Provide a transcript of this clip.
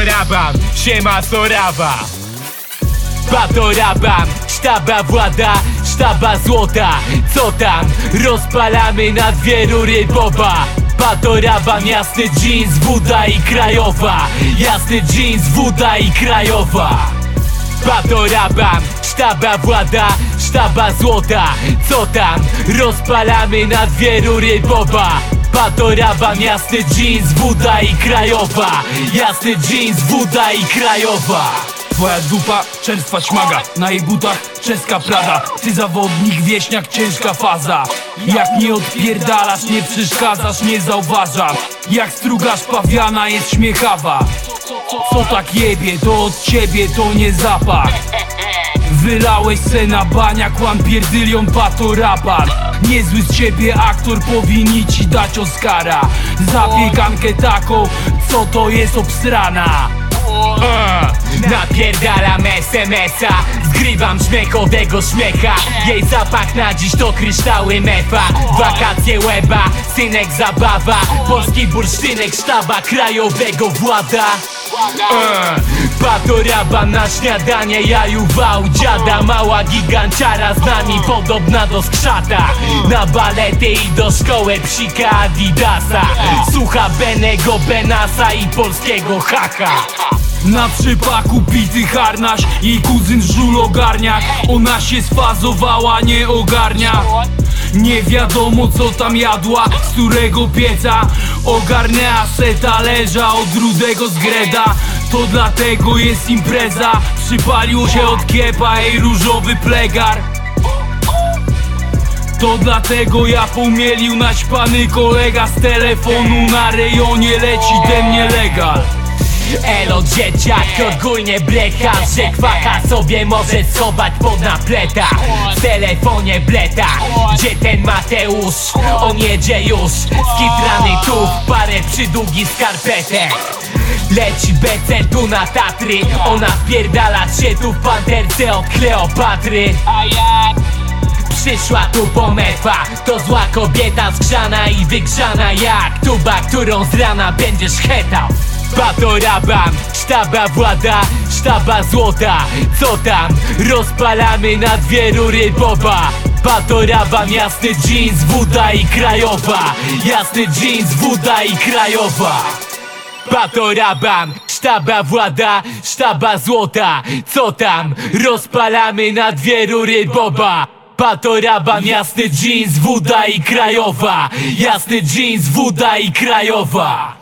Patorabam, siema Sorawa Patorabam, sztaba włada, sztaba złota. Co tam? Rozpalamy na dwie rury boba jasny jeans, woda i krajowa. Jasny jeans, woda i krajowa. Patorabam, sztaba włada, sztaba złota. Co tam? Rozpalamy na dwie rury boba Patorabam, jasny jeans, woda i krajowa. Jasny jeans, woda i krajowa. Twoja dupa, czerstwa szmaga Na jej butach czeska prada. Ty zawodnik, wieśniak, ciężka faza. Jak nie odpierdalasz, nie przeszkadzasz, nie zauważam Jak strugasz pawiana jest śmiechawa. Co tak jebie, to od ciebie to nie zapach Wylałeś se na bania, kłam pierdylion pato rabar. Niezły z ciebie aktor, powinni ci dać Oscara. Zapiekankę taką, co to jest obsrana Uh, napierdalam SMS-a Zgrywam śmiechowego śmiecha. Jej zapach na dziś to kryształy mefa. Wakacje łeba, synek zabawa. Polski bursztynek sztaba krajowego włada. Uh, Patoraba na śniadanie jaju wał Dziada mała giganciara z nami podobna do skrzata. Na balety i do szkoły psika Adidasa. Słucha Benego Benasa i polskiego haka. Na przypaku bity harnaś Jej kuzyn żul ogarniak Ona się sfazowała, nie ogarnia Nie wiadomo co tam jadła Z którego pieca. Ogarnęła se talerza Od rudego zgreda To dlatego jest impreza. Przypalił się od kiepa Jej różowy plegar. To dlatego ja pomielił naćpany kolega z telefonu. Na rejonie leci ten nielegal Elo dzieciak, ogólnie blecha Że kwaka sobie może schować pod napleta. W telefonie bleta Gdzie ten Mateusz? On jedzie już? Skitrany tu w parę przydługi skarpetek Leci BC tu na Tatry Ona wpierdala się tu w panterce od Kleopatry. Przyszła tu po mefa To zła kobieta skrzana i wygrzana jak tuba, którą z rana będziesz chetał Patorabam, sztaba włada, sztaba złota. Co tam? Rozpalamy na dwie rury boba. Patorabam, jasny jeans, woda i krajowa. Jasny jeans, woda i krajowa. Patorabam, sztaba włada, sztaba złota. Co tam? Rozpalamy na dwie rury boba. Patorabam, jasny jeans, woda i krajowa. Jasny jeans, woda i krajowa